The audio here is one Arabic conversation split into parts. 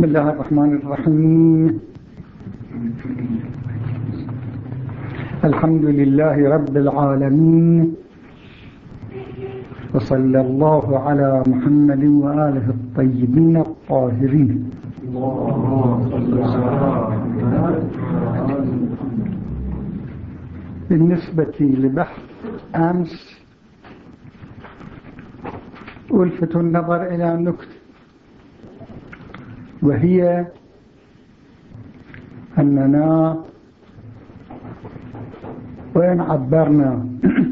بسم الله الرحمن الرحيم. الحمد لله رب العالمين. وصلى الله على محمد وآله الطيبين الطاهرين. بالنسبة لبحث أمس ألفت النظر إلى نكتة وهي أننا وإن عبرنا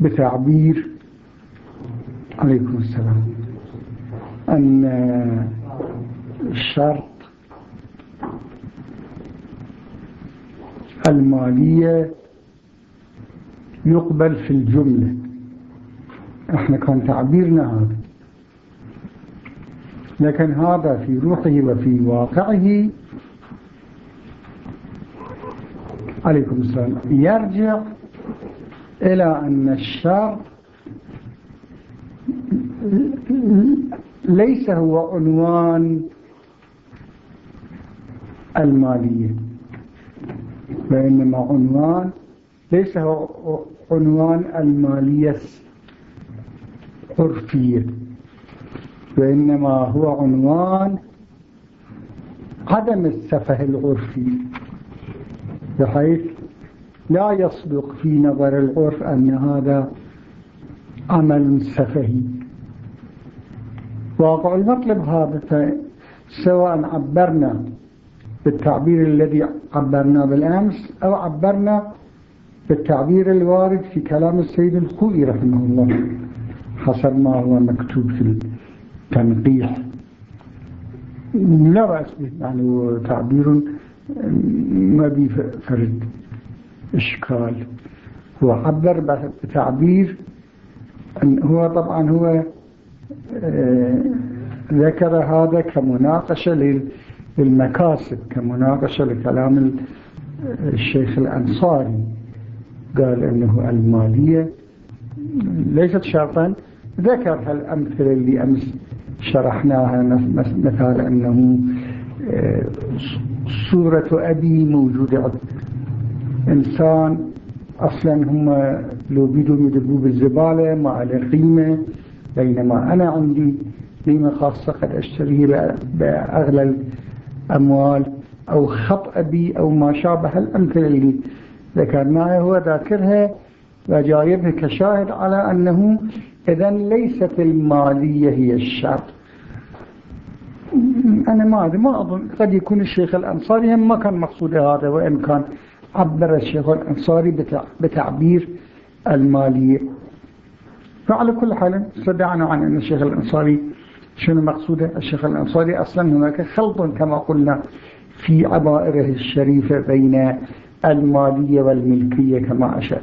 بتعبير عليكم السلام أن الشرط المالية يقبل في الجملة. إحنا كان تعبيرنا هذا. لكن هذا في روحه وفي واقعه. عليكم السلام. يرجع إلى أن الشر ليس هو عنوان المالية وإنما عنوان ليس هو عنوان المالية عرفية وإنما هو عنوان عدم السفه العرفي بحيث لا يصدق في نظر العرف أن هذا عمل سفهي. واقع المطلب هذا سواء عبرنا بالتعبير الذي عبرنا بالأمس أو عبرنا بالتعبير الوارد في كلام السيد الخوئي رحمه الله. حسب ما هو مكتوب في التنقيح لا بأس به يعني تعبير ما بيفرد إشكال. هو عبر بتعبير هو طبعا هو ذكر هذا كمناقشة للمكاسب كمناقشة لكلام الشيخ الأنصاري. قال أنه المالية ليست شرطا. ذكر هالأمثلة اللي أمس شرحناها مثال أنه صورة أبي موجودة. إنسان أصلا هم لو بيدوا يدبوا بالزبالة ما على قيمة بينما أنا عندي قيمة خاصة قد أشتريه بأغلى الأموال أو خط أبي أو ما شابه الأمثلة اللي ذكرناها. هو ذاكرها وجايبها كشاهد على أنه إذا ليست المالية هي الشرط. أنا ما أدري ما أظن. قد يكون الشيخ الأنصاري ما كان مقصود هذا وإن كان عبر الشيخ الأنصاري بتعبير المالية. فعلى كل حال صدعنا عن أن الشيخ الأنصاري شنو مقصوده الشيخ الأنصاري. أصلا هناك خلط كما قلنا في عبائره الشريفة بين المالية والملكية كما أشار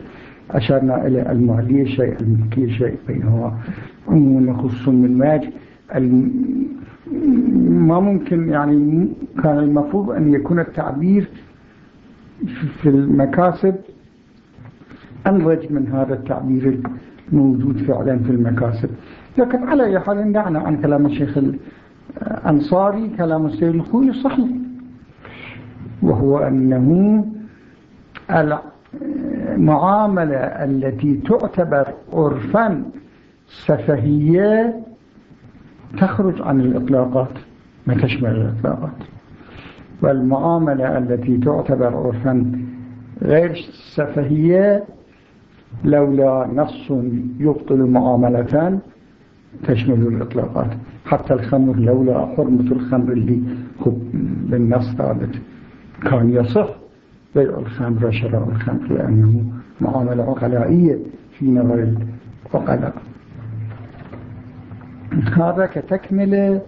أشرنا إلى المالية شيء الملكية شيء بينهما عموما خصوص من ماج ما ممكن يعني كان المفروض أن يكون التعبير في المكاسب أنرج من هذا التعبير الموجود فعلا في المكاسب. لكن على أي حال دعنا عن كلام الشيخ الأنصاري كلام السيد الخوي صحيح وهو أنه المعاملة التي تعتبر عرفا سفهية تخرج عن الإطلاقات ما تشمل الإطلاقات. والمعاملة التي تعتبر عرفا غير سفهية لولا نص يبطل معاملتان تشمل الإطلاقات. حتى الخمر لولا حرمة الخمر اللي بالنص ثابت. كان يصح بيع الخمر وشراء الخمر لأنه معاملة عقلائية في نظر العقلاء. هذا كتكملة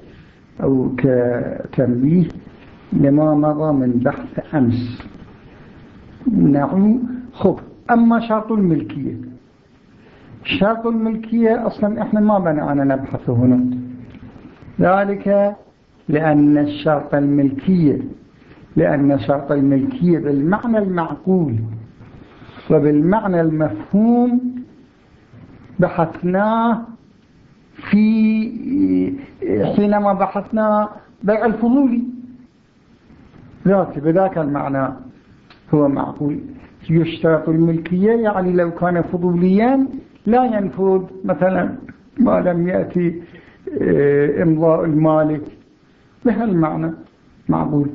أو كتنبيه لما مضى من بحث أمس. نعم خب أما شرط الملكية. شرط الملكية أصلا إحنا ما بنعنا نبحثه هنا. ذلك لأن الشرط الملكية لأن شرط الملكية بالمعنى المعقول وبالمعنى المفهوم بحثناه في حينما بحثنا بيع الفضولي ذات بذاك المعنى هو معقول. يشترط الملكية يعني لو كان فضوليا لا ينفذ مثلا ما لم يأتي آه، إمضاء المالك. بهالمعنى معقول.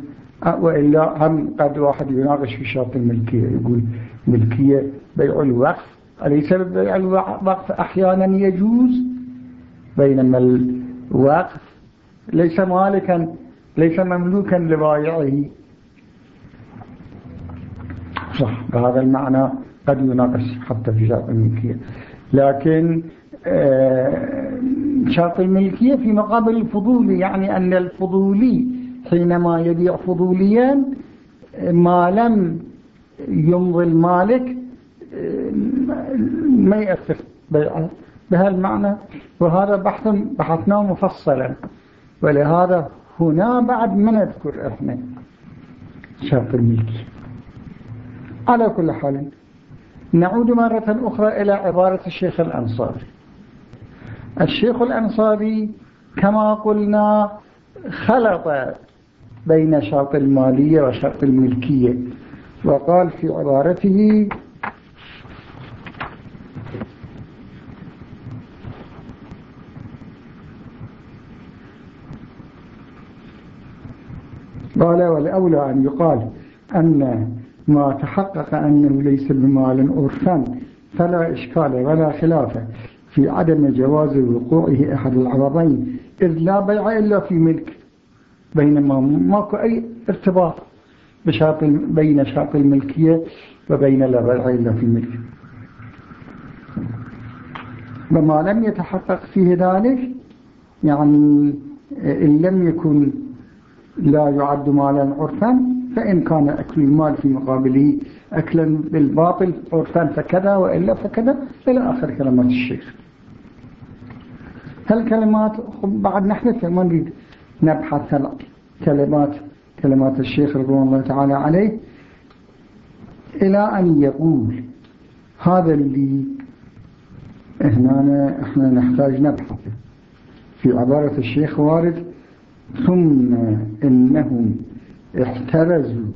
وإلا هم قد واحد يناقش في شرط الملكية. يقول ملكية بيع الوقف أليس بيع الوقف أحيانا يجوز؟ بينما الوقف ليس مالكا ليس مملوكا لبايعه صح بهذا المعنى قد يناقش حتى في شرط الملكية. لكن آه، شرط الملكية في مقابل الفضولي يعني أن الفضولي حينما يبيع فضوليا ما لم يمضي المالك آه، ما يأثر. بيعه. بهالمعنى وهذا بحث بحثناه مفصلا. ولهذا هنا بعد ما نذكر إحنا. شرط الملكية على كل حال نعود مرة أخرى إلى عبارة الشيخ الأنصاري. الشيخ الأنصاري كما قلنا خلط بين شرط المالية وشرط الملكية وقال في عبارته قال والأولى أن يقال أن ما تحقق أنه ليس بمال عرفا فلا إشكال ولا خلاف في عدم جواز وقوعه أحد العرضين إذ لا بيع إلا في ملك بينما ماكو أي ارتباط بشرط بين شرط الملكية وبين لا بيع إلا في الملك وما لم يتحقق فيه ذلك يعني إن لم يكن لا يعد مالا عرفا فإن كان أكل المال في مقابله أكلا بالباطل عرفا فكذا وإلا فكذا إلى آخر كلمات الشيخ. هالكلمات بعد نحن ما نريد نبحث كلمات كلمات الشيخ رضوان الله تعالى عليه. إلى أن يقول هذا اللي هنا إحنا نحتاج نبحث. في عبارة الشيخ وارد ثم إنهم احترزوا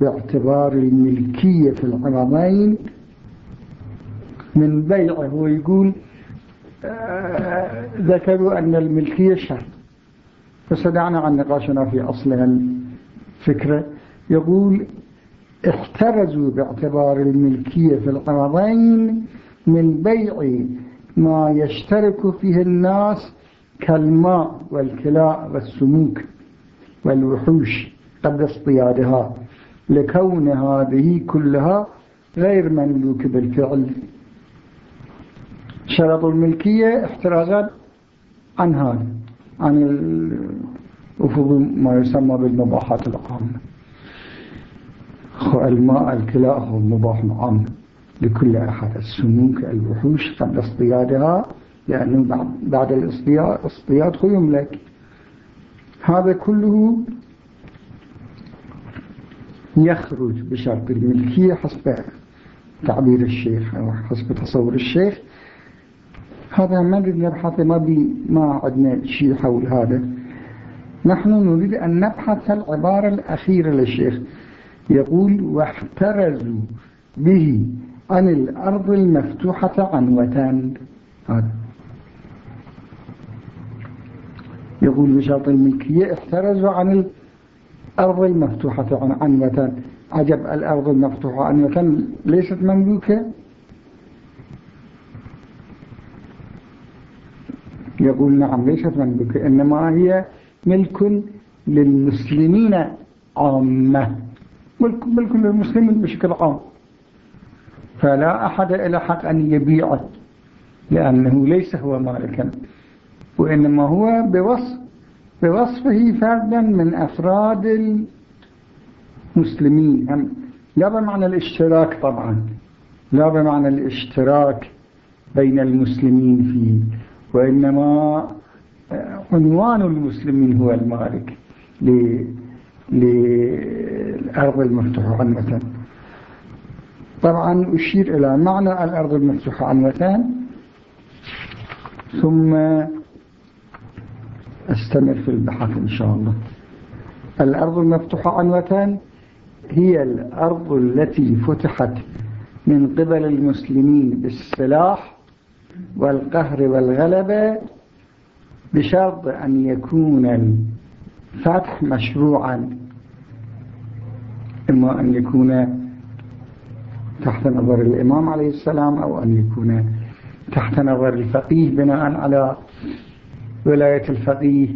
باعتبار الملكية في العرضين من بيعه ويقول آه، ذكروا أن الملكية شرط فسدعنا عن نقاشنا في أصل الفكرة يقول احترزوا باعتبار الملكية في العرضين من بيع ما يشترك فيه الناس كالماء والكلاء والسموك والوحوش قبل اصطيادها لكون هذه كلها غير مملوك بالفعل. شرط الملكية احترازات عن هذا عن الأفضل ما يسمى بالمباحات العامة. الماء الكلاء هو مباح عام لكل أحد. السموك الوحوش قبل اصطيادها لأنه بعد, بعد الاصطياد يملك هذا كله يخرج بشرط الملكية حسب تعبير الشيخ أو حسب تصور الشيخ. هذا ما نبحث ما, بي ما عندنا شيء حول هذا. نحن نريد أن نبحث العبارة الأخيرة للشيخ. يقول واحترزوا به عن الأرض المفتوحة عنوة هذا. يقول بشرط الملكية احترزوا عن الأرض المفتوحة عنوة عجب الأرض المفتوحة عنوة ليست مملوكة؟ يقول نعم ليست مملوكة إنما هي ملك للمسلمين عامة. ملك, ملك للمسلمين بشكل عام. فلا أحد إلى حق أن يبيعه لأنه ليس هو مالكا. وإنما هو بوصف بوصفه فردا من أفراد المسلمين. هم لا بمعنى الاشتراك طبعا لا بمعنى الاشتراك بين المسلمين فيه وإنما عنوان المسلمين هو المالك للأرض المفتوحة عنوة طبعا أشير إلى معنى الأرض المفتوحة عنوة ثم أستمر في البحث إن شاء الله. الأرض المفتوحة عنوة هي الأرض التي فتحت من قبل المسلمين بالسلاح والقهر والغلبة بشرط أن يكون الفتح مشروعا إما أن يكون تحت نظر الإمام عليه السلام أو أن يكون تحت نظر الفقيه بناء على ولاية الفقيه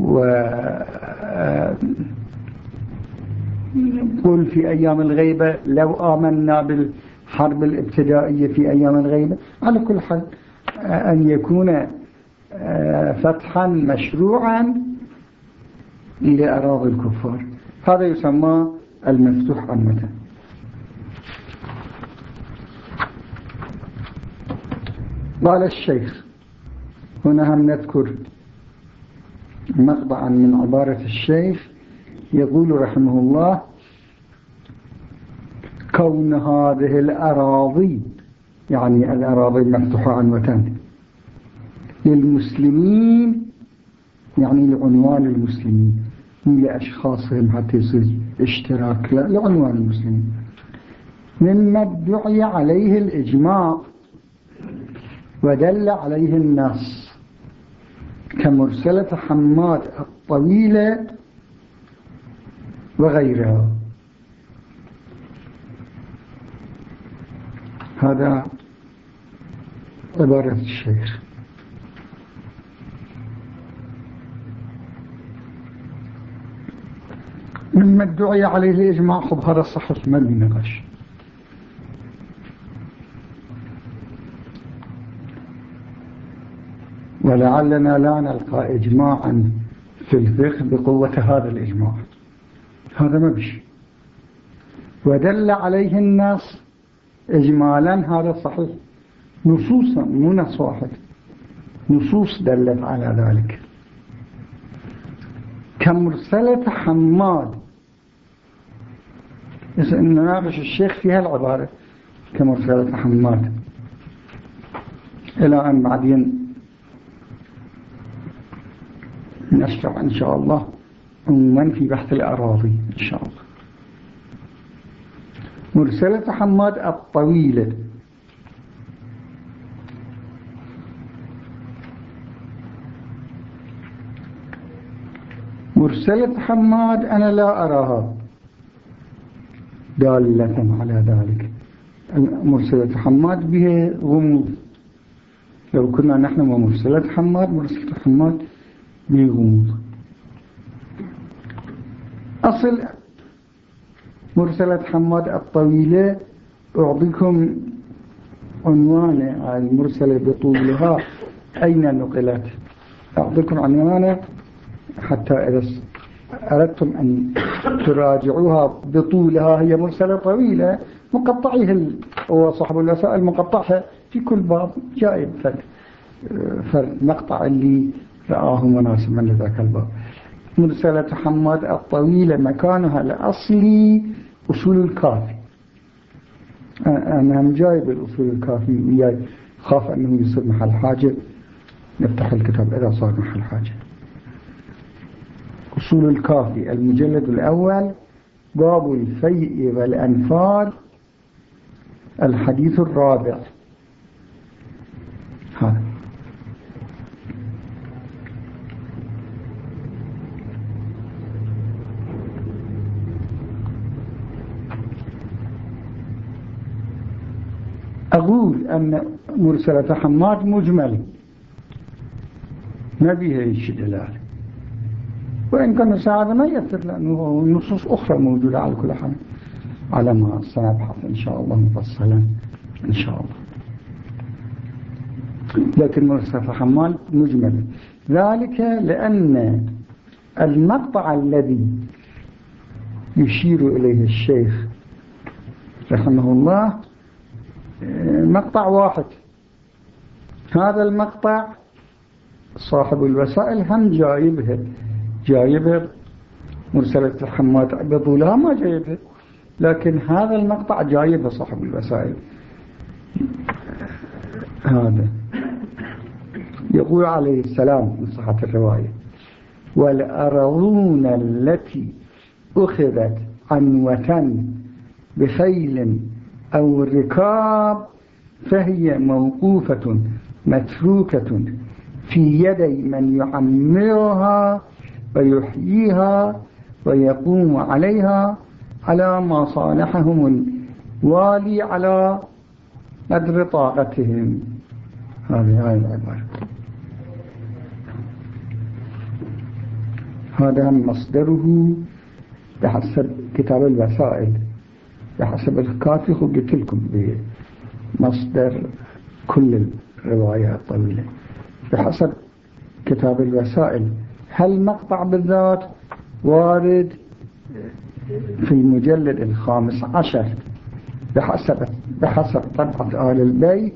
و قل في أيام الغيبة لو آمنا بالحرب الابتدائية في أيام الغيبة. على كل حال أن يكون فتحا مشروعا لأراضي الكفار. هذا يسمى المفتوح عامة. قال الشيخ هنا هم نذكر مقطعا من عبارة الشيخ يقول رحمه الله كون هذه الأراضي يعني الأراضي المفتوحة عنوتان للمسلمين يعني لعنوان المسلمين لأشخاصهم حتى يصير اشتراك لعنوان المسلمين. مما ادعي عليه الإجماع ودل عليه النص. كمرسلة حماد الطويلة وغيرها. هذا عبارة الشيخ. مما ادعي عليه الإجماع خب هذا الصحف ما بنقش ولعلنا لا نلقى إجماعا في الفقه بقوة هذا الإجماع. هذا ما بشي. ودل عليه الناس إجمالا هذا صحيح. نصوصا مو نص واحد. نصوص دلت على ذلك. كمرسلة حماد. نناقش الشيخ في هالعبارة. كمرسلة حماد. إلى أن بعدين نشرع إن شاء الله عموما في بحث الأراضي إن شاء الله. مرسلة حماد الطويلة. مرسلة حماد أنا لا أراها. دالة على ذلك. مرسلة حماد بها غموض. لو كنا نحن ومرسلة حماد مرسلة حماد بها غموض أصل مرسلة حماد الطويلة أعطيكم عنوان المرسلة بطولها. أين نقلت؟ أعطيكم عنوانه حتى إذا أردتم أن تراجعوها. بطولها هي مرسلة طويلة مقطعية هو صاحب الوسائل مقطعها في كل باب جائب فالمقطع اللي رآه مناسبا لذاك الباب. مرسلة حماد الطويلة مكانها الأصلي أصول الكافي. أنا هم جايب الأصول الكافي وياي خاف أنه يصير محل حاجة. نفتح الكتاب إذا صار محل حاجة. أصول الكافي المجلد الأول باب الفيء والأنفال. الحديث الرابع. هذا أقول أن مرسلة حماد مجمل. ما بيها أي دلالة وإن كان هذا ما يأثر لأنه نصوص أخرى موجودة على كل حال. على ما سنبحث إن شاء الله مفصلا إن شاء الله. لكن مرسلة حماد مجمل. ذلك لأن المقطع الذي يشير إليه الشيخ رحمه الله مقطع واحد. هذا المقطع صاحب الوسائل هم جايبها جايبها مرسلة الحماد بطولها ما جايبها لكن هذا المقطع جايبها صاحب الوسائل. هذا. يقول عليه السلام من صحة الرواية والأرضون التي أخذت عنوة بخيل أو ركاب فهي موقوفة متروكة في يدي من يعمرها ويحييها ويقوم عليها على ما صالحهم الوالي على قدر طاقتهم هذه هاي العبارة. هذا مصدره بحسب كتاب الوسائل. بحسب الكافي قلت لكم بمصدر كل الرواية الطويلة بحسب كتاب الوسائل هل مقطع بالذات وارد في المجلد الخامس عشر؟ بحسب بحسب طبعة آل البيت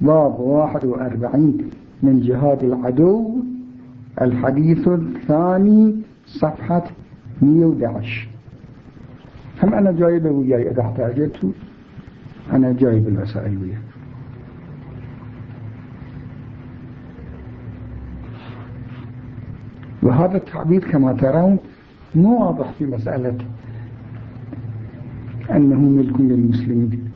باب 41 من جهاد العدو الحديث الثاني صفحة 111 هم أنا جايبه وياي إذا احتاجته أنا جايب المسائل وياي وهذا التعبير كما ترون مو واضح في مسألة أنه ملك للمسلمين.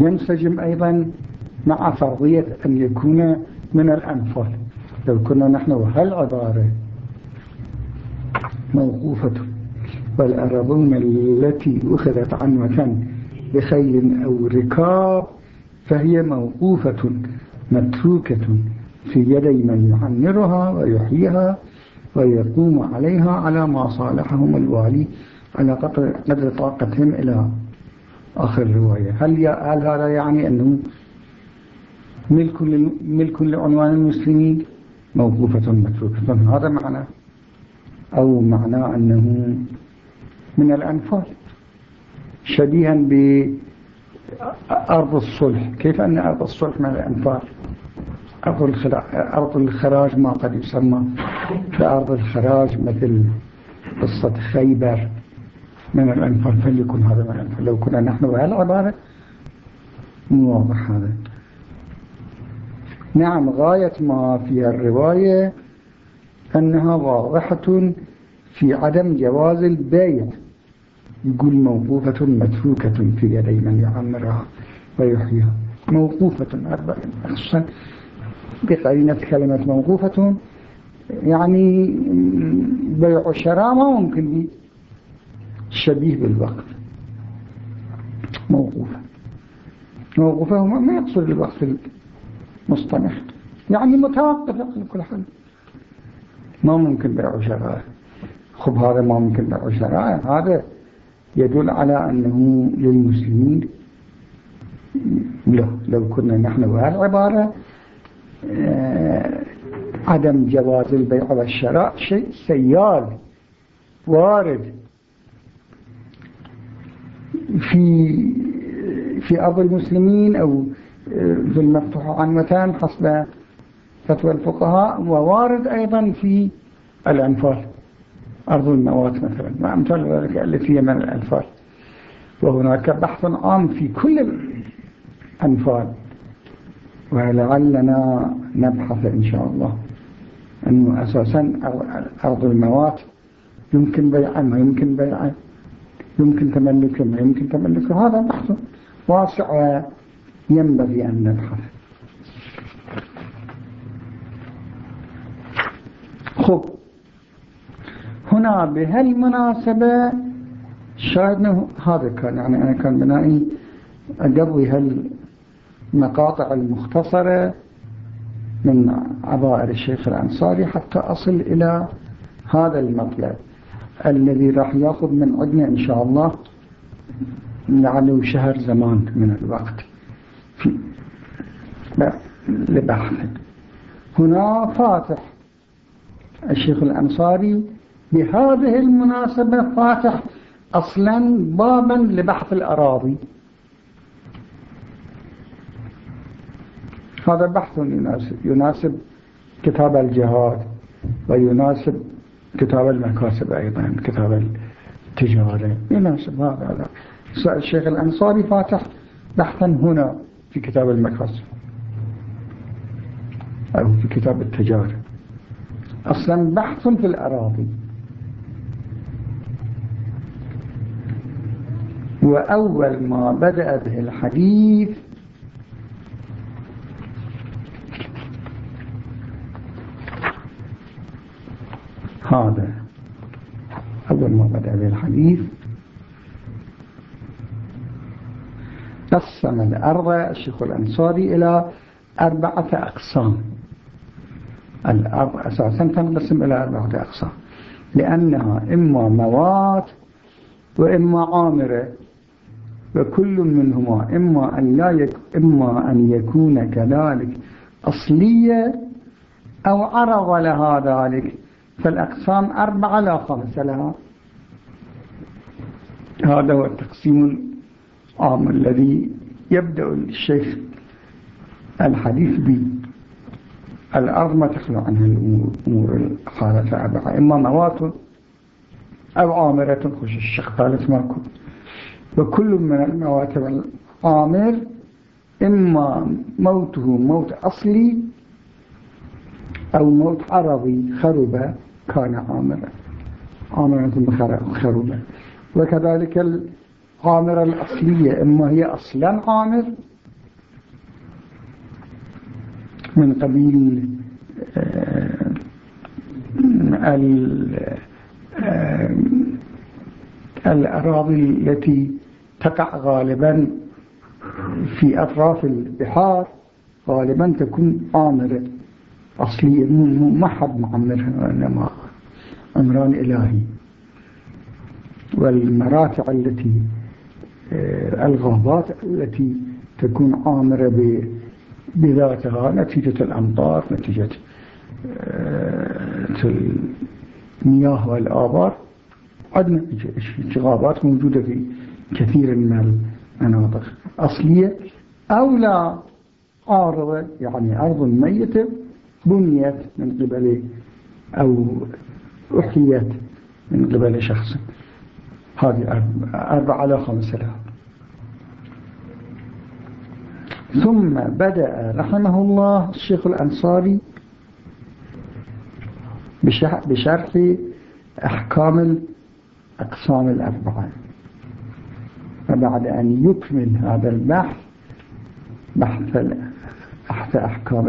ينسجم أيضا مع فرضية أن يكون من الأنفال. لو كنا نحن وهالعبارة موقوفة؟ والأرضون التي أخذت عنوة بخيل أو ركاب فهي موقوفة متروكة في يدي من يعمرها ويحييها ويقوم عليها على ما صالحهم الوالي على قدر طاقتهم إلى آخر الرواية هل, هل هذا يعني أنه ملك, ملك لعنوان المسلمين؟ موقوفة متروكة. هذا معنى أو معنى أنه من الأنفال. شبيها بأرض الصلح. كيف أن أرض الصلح من الأنفال؟ أرض, أرض الخراج ما قد يسمى. كأرض الخراج مثل قصة خيبر من الأنفال. فليكن هذا من الأنفال. لو كنا نحن بهالعبارة مو واضح هذا. نعم غاية ما في الرواية أنها واضحة في عدم جواز البيع. يقول موقوفة متروكة في يدي من يعمرها ويحييها. موقوفة خصوصا بقرينة كلمة موقوفة يعني بيع شراء ما ممكن شبيه بالوقت موقوفة. موقوفة ما يقصد الوقت المصطنع يعني متوقف على كل حال. ما ممكن بيع شراء خب هذا ما ممكن بيع شراء هذا يدل على أنه للمسلمين لا. لو كنا نحن بهالعبارة آه، عدم جواز البيع والشراء شيء سيال وارد. في في أرض المسلمين أو آه، في المفتوح عنوتان حسب فتوى الفقهاء ووارد أيضا في الأنفال أرض النواة مثلا وأمثال ذلك التي هي من الأنفال. وهناك بحث عام في كل الأنفال. ولعلنا نبحث إن شاء الله أنه أساسا أرض الموات يمكن بيعا ما يمكن بيعا يمكن تملكه ما يمكن تملكه هذا بحث واسع ينبغي أن نبحث. خب هنا بهالمناسبة شاهدنا هذا كان يعني أنا كان بنائي أقضي هالمقاطع المختصرة من عبائر الشيخ الأنصاري حتى أصل إلى هذا المطلب الذي راح يأخذ من عندنا إن شاء الله لعله شهر زمان من الوقت. في لبحث هنا فاتح. الشيخ الأنصاري بهذه المناسبة فاتح أصلا بابا لبحث الأراضي. هذا بحث يناسب, يناسب كتاب الجهاد ويناسب كتاب المكاسب أيضا كتاب التجارة. يناسب هذا. الشيخ الأنصاري فاتح بحثا هنا. في كتاب المكاسب. أو في كتاب التجارة. أصلا بحث في الأراضي. وأول ما بدأ به الحديث هذا. أول ما بدأ به الحديث قسم الأرض الشيخ الأنصاري إلى أربعة أقسام. الأرض أساسا تنقسم إلى أربعة أقسام. لأنها إما موات وإما عامرة. وكل منهما إما أن, لا يك إما أن يكون كذلك أصلية أو عرض لها ذلك. فالأقسام أربعة لا خمس لها. هذا هو التقسيم العام الذي يبدأ الشيخ الحديث به. الأرض ما تخلو عنها الأمور الحالة أربعة. إما موات أو عامرة خش الشيخ ثالث ماكو. وكل من الموات والعامر إما موته موت أصلي أو موت عرضي خرب كان عامرا عامرا ثم خرب وكذلك العامرة الأصلية إما هي أصلا عامر من قبيل آه، آه، الأراضي التي تقع غالبا في أطراف البحار غالبا تكون عامرة أصلية ما حد معمرها وإنما عمران إلهي. والمراتع التي الغابات التي تكون عامرة بذاتها نتيجة الأمطار نتيجة آه، المياه والآبار. عندنا غابات موجودة في كثير من المناطق. أصلية أو لا عارضة يعني أرض ميتة بنيت من قبل أو أحيت من قبل شخص. هذه أربعة على خمسة. لها ثم بدأ رحمه الله الشيخ الأنصاري بشرح أحكام الأقسام الأربعة. فبعد أن يكمل هذا البحث بحث بحث أحكام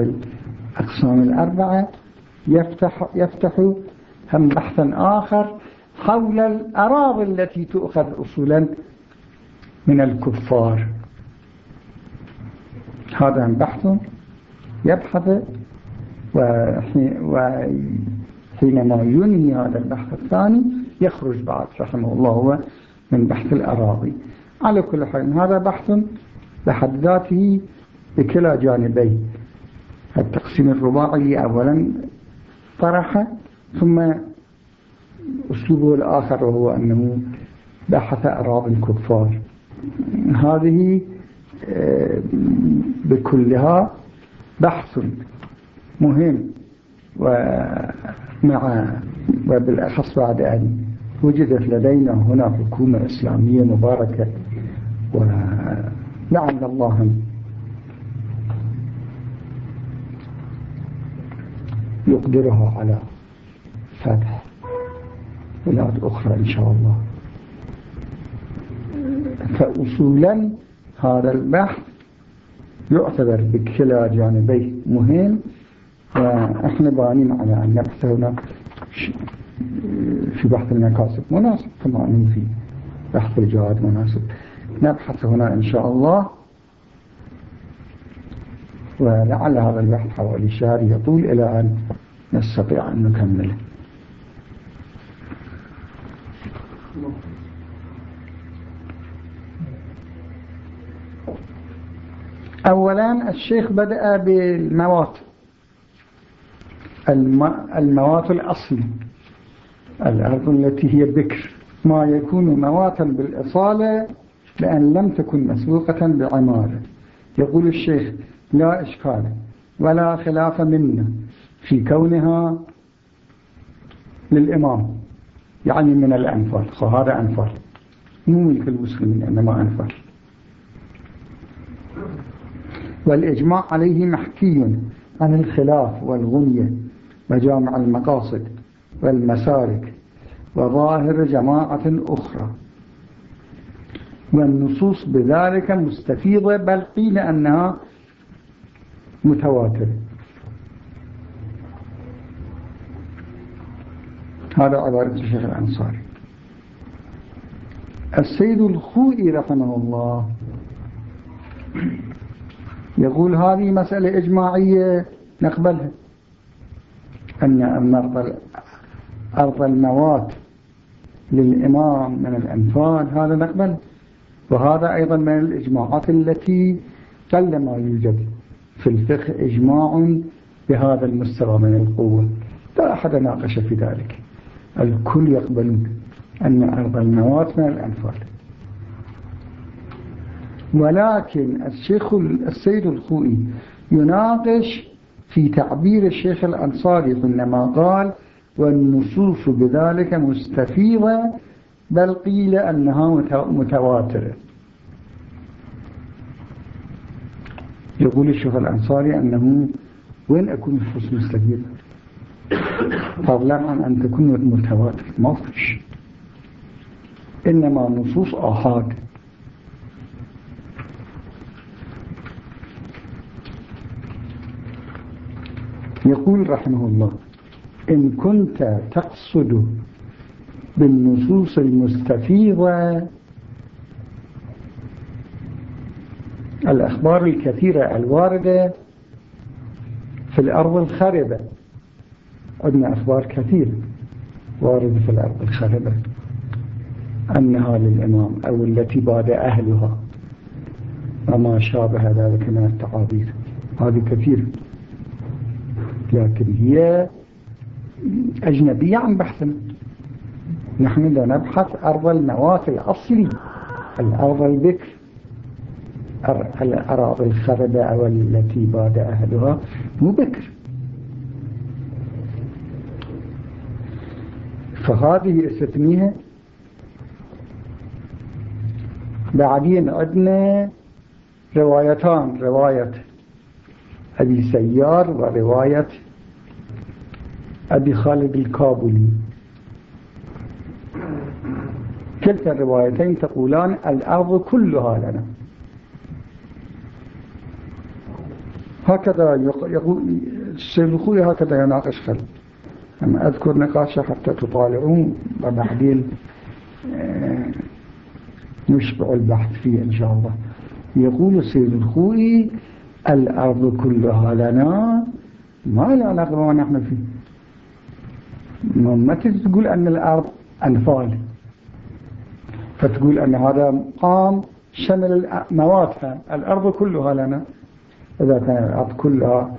الأقسام الأربعة يفتح, يفتح هم بحثا آخر حول الأراضي التي تؤخذ أصولا من الكفار. هذا بحث يبحث وحينما ينهي هذا البحث الثاني يخرج بعد رحمه الله هو من بحث الأراضي. على كل حال هذا بحث بحد ذاته بكلا جانبي التقسيم الرباعي أولا طرح ثم أسلوبه الآخر وهو أنه بحث أراضي الكفار. هذه بكلها بحث مهم ومع وبالأخص بعد أن وجدت لدينا هنا حكومة إسلامية مباركة ولعل الله يقدرها على فتح بلاد أخرى إن شاء الله. فأصولا هذا البحث يعتبر بكلا جانبيه مهم وإحنا بانين على أن نبحث هنا في بحث المكاسب مناسب كما أنه في بحث الجهاد مناسب نبحث هنا إن شاء الله. ولعل هذا البحث حوالي شهر يطول إلى أن نستطيع أن نكمله. أولا الشيخ بدأ بالموات. الموات الأصلي الأرض التي هي بكر. ما يكون مواتا بالإصالة لأن لم تكن مسبوقة بعمارة يقول الشيخ لا إشكال ولا خلاف منا في كونها للإمام. يعني من الأنفال فهذا أنفال. مو ملك المسلمين إنما أنفال. والإجماع عليه محكي عن الخلاف والغنية وجامع المقاصد والمسارك وظاهر جماعة أخرى. والنصوص بذلك مستفيضة بل قيل أنها متواترة. هذا عبارة الشيخ الأنصاري. السيد الخوئي رحمه الله يقول هذه مسألة إجماعية نقبلها. أن أرض الموات للإمام من الأنفال هذا نقبل. وهذا أيضا من الإجماعات التي قل ما يوجد في الفقه إجماع بهذا المستوى من القوة. لا أحد ناقش في ذلك. الكل يقبلون أن أرض الموات من الأنفال. ولكن الشيخ السيد الخوئي يناقش في تعبير الشيخ الأنصاري حينما قال والنصوص بذلك مستفيضة بل قيل أنها متواترة. يقول الشيخ الأنصاري أنه وين أكون النصوص مستفيضة فضلا عن أن تكون متواترة ما فيش. إنما نصوص آحاد. يقول رحمه الله إن كنت تقصد بالنصوص المستفيضة الأخبار الكثيرة الواردة في الأرض الخربة عندنا أخبار كثيرة واردة في الأرض الخربة أنها للإمام أو التي باد أهلها. وما شابه ذلك من التعابير. هذه كثيرة لكن هي أجنبية عن بحثنا. نحن لا نبحث أرض النواة الأصلي. الأرض البكر. الأراضي الخربة أو التي باد أهلها مو بكر. فهذه استثنيها بعدين عندنا روايتان رواية أبي سيار ورواية أبي خالد الكابولي. كلتا الروايتين تقولان الأرض كلها لنا. هكذا يقول السيد هكذا يناقش خلق أما أذكر نقاشة حتى تطالعون وبعدين آه، نشبع البحث فيه إن شاء الله. يقول السيد الخوي الأرض كلها لنا. ما لا علاقة بما نحن فيه. ما تقول أن الأرض أنفال فتقول أن هذا مقام شمل مواتها الأرض كلها لنا. إذا كان الأرض كلها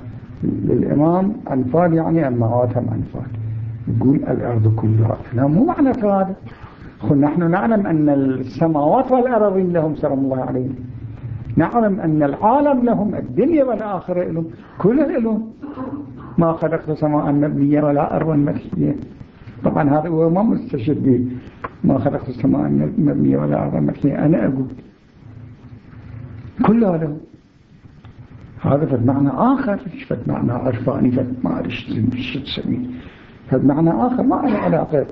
للإمام أنفال يعني المواتها أنفال يقول الأرض كلها لا مو معنى هذا. نحن نعلم أن السماوات والأراضين لهم سلام الله عليهم. نعلم أن العالم لهم الدنيا والآخرة لهم كل لهم. ما خلقت سماء مبنية ولا أرضا مبنية. طبعا هذا هو ما مستشد به ما خلقت السماء مبنية ولا أرضا مبنية. أنا أقول كلها له هذا فد معنى آخر. فد معنى عرفاني فد ما أعرف شو تسميه فد معنى آخر ما له علاقة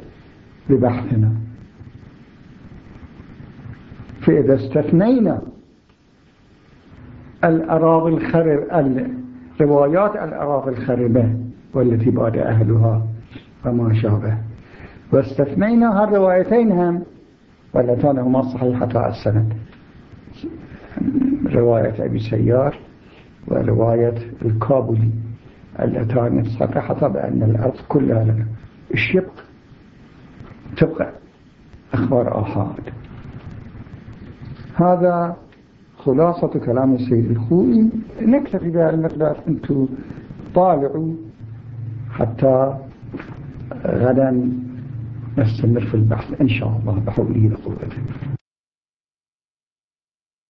ببحثنا. فإذا استثنينا الأراضي الخرب روايات الأراضي الخربة والتي باد أهلها وما شابه. واستثنينا هالروايتين هم واللتان هما صحيحة السند. رواية أبي سيار ورواية الكابولي. اللتان صحيحة بأن الأرض كلها لنا الشبق تبقى أخبار آحاد. هذا خلاصة كلام السيد الخوئي. نكتفي بهذا المقدار أنتم طالعوا حتى غدا نستمر في البحث. إن شاء الله بحوله وقوته